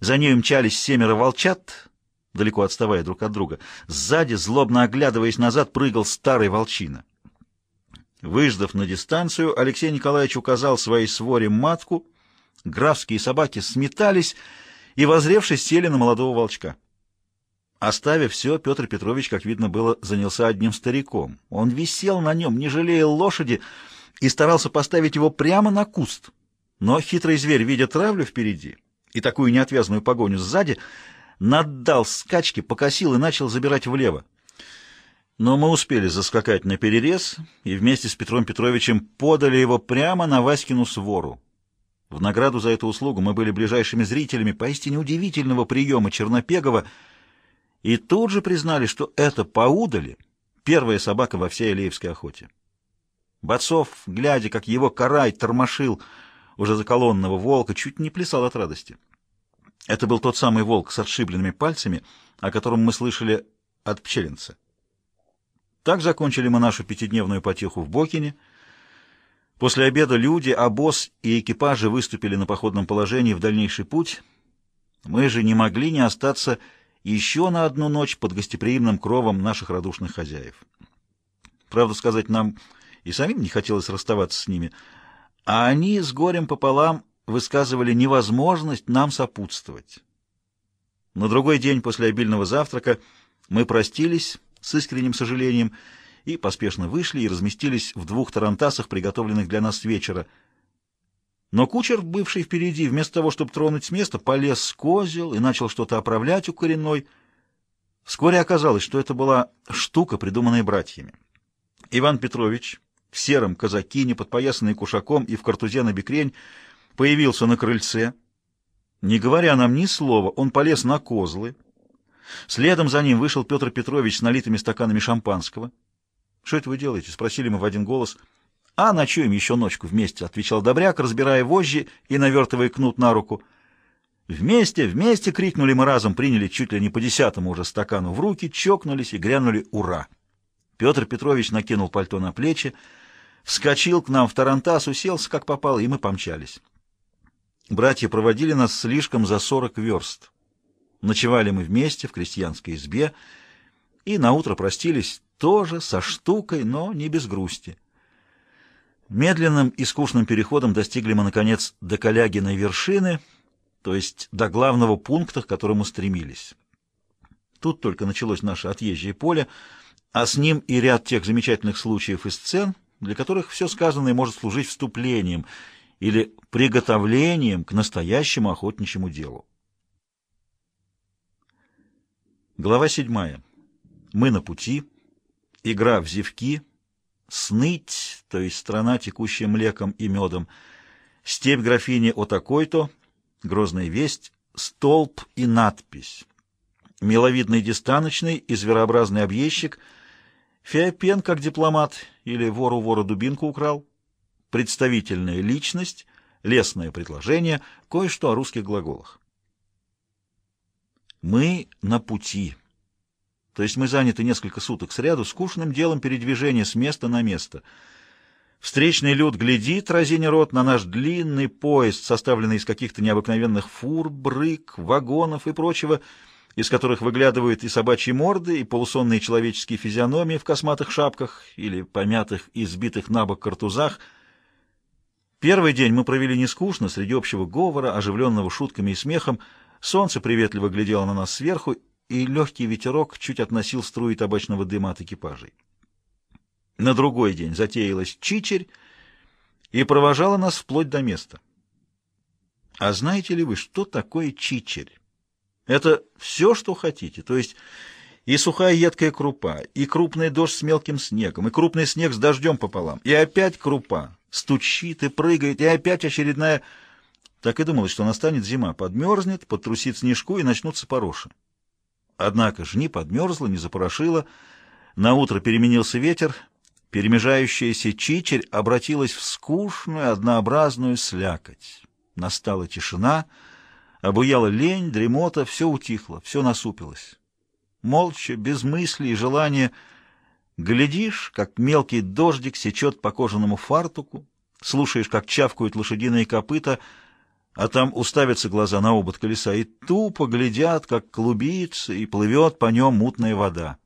За ней мчались семеро волчат, далеко отставая друг от друга. Сзади, злобно оглядываясь назад, прыгал старый волчина. Выждав на дистанцию, Алексей Николаевич указал своей своре матку. Графские собаки сметались и, возревшись, сели на молодого волчка. Оставив все, Петр Петрович, как видно было, занялся одним стариком. Он висел на нем, не жалея лошади, и старался поставить его прямо на куст. Но хитрый зверь, видя травлю впереди и такую неотвязную погоню сзади, наддал скачки, покосил и начал забирать влево. Но мы успели заскакать на перерез и вместе с Петром Петровичем подали его прямо на Васькину свору. В награду за эту услугу мы были ближайшими зрителями поистине удивительного приема Чернопегова и тут же признали, что это поудали первая собака во всей Алеевской охоте. Бацов, глядя, как его карай тормошил уже заколонного волка, чуть не плясал от радости. Это был тот самый волк с отшибленными пальцами, о котором мы слышали от пчелинца. Так закончили мы нашу пятидневную потеху в Бокине. После обеда люди, обоз и экипажи выступили на походном положении в дальнейший путь. Мы же не могли не остаться еще на одну ночь под гостеприимным кровом наших радушных хозяев. Правда сказать, нам и самим не хотелось расставаться с ними, а они с горем пополам высказывали невозможность нам сопутствовать. На другой день после обильного завтрака мы простились с искренним сожалением и поспешно вышли и разместились в двух тарантасах, приготовленных для нас вечера. Но кучер, бывший впереди, вместо того, чтобы тронуть с места, полез с козел и начал что-то оправлять у коренной. Вскоре оказалось, что это была штука, придуманная братьями. Иван Петрович в сером казакине, подпоясанный кушаком и в картузе на бекрень, появился на крыльце. Не говоря нам ни слова, он полез на козлы. Следом за ним вышел Петр Петрович с налитыми стаканами шампанского. — Что это вы делаете? — спросили мы в один голос. — А ночуем еще ночку вместе, — отвечал Добряк, разбирая вожжи и навертывая кнут на руку. «Вместе, вместе!» — крикнули мы разом, приняли чуть ли не по десятому уже стакану в руки, чокнулись и грянули «Ура!». Петр Петрович накинул пальто на плечи, вскочил к нам в тарантас, уселся, как попало, и мы помчались. Братья проводили нас слишком за сорок верст. Ночевали мы вместе в крестьянской избе и наутро простились тоже со штукой, но не без грусти. Медленным и скучным переходом достигли мы, наконец, до Калягиной вершины, то есть до главного пункта, к которому стремились. Тут только началось наше отъезжее поле, а с ним и ряд тех замечательных случаев и сцен, для которых все сказанное может служить вступлением — или приготовлением к настоящему охотничьему делу. Глава 7. Мы на пути. Игра в зевки. Сныть, то есть страна, текущая млеком и медом. Степь графини о такой-то. Грозная весть. Столб и надпись. Миловидный дистаночный и зверообразный объездчик. Феопен, как дипломат, или вору вора дубинку украл представительная личность, лесное предложение, кое-что о русских глаголах. Мы на пути. То есть мы заняты несколько суток сряду скучным делом передвижения с места на место. Встречный люд глядит, разиня рот, на наш длинный поезд, составленный из каких-то необыкновенных фур, брык, вагонов и прочего, из которых выглядывают и собачьи морды, и полусонные человеческие физиономии в косматых шапках или помятых и сбитых на бок картузах — Первый день мы провели не скучно, среди общего говора, оживленного шутками и смехом. Солнце приветливо глядело на нас сверху, и легкий ветерок чуть относил струи табачного дыма от экипажей. На другой день затеялась чичерь и провожала нас вплоть до места. А знаете ли вы, что такое чичерь? Это все, что хотите, то есть и сухая едкая крупа, и крупный дождь с мелким снегом, и крупный снег с дождем пополам, и опять крупа, стучит и прыгает, и опять очередная... Так и думалось, что настанет зима, подмерзнет, подтрусит снежку и начнутся пороши. Однако ж ни подмерзла, ни запорошила. Наутро переменился ветер, перемежающаяся чичерь обратилась в скучную, однообразную слякоть. Настала тишина, обуяла лень, дремота, все утихло, все насупилось. Молча, без мысли и желания Глядишь, как мелкий дождик сечет по кожаному фартуку, слушаешь, как чавкают лошадиные копыта, а там уставятся глаза на обод колеса и тупо глядят, как клубится и плывет по нем мутная вода.